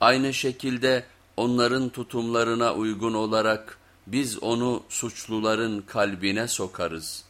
Aynı şekilde onların tutumlarına uygun olarak biz onu suçluların kalbine sokarız.''